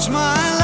touch my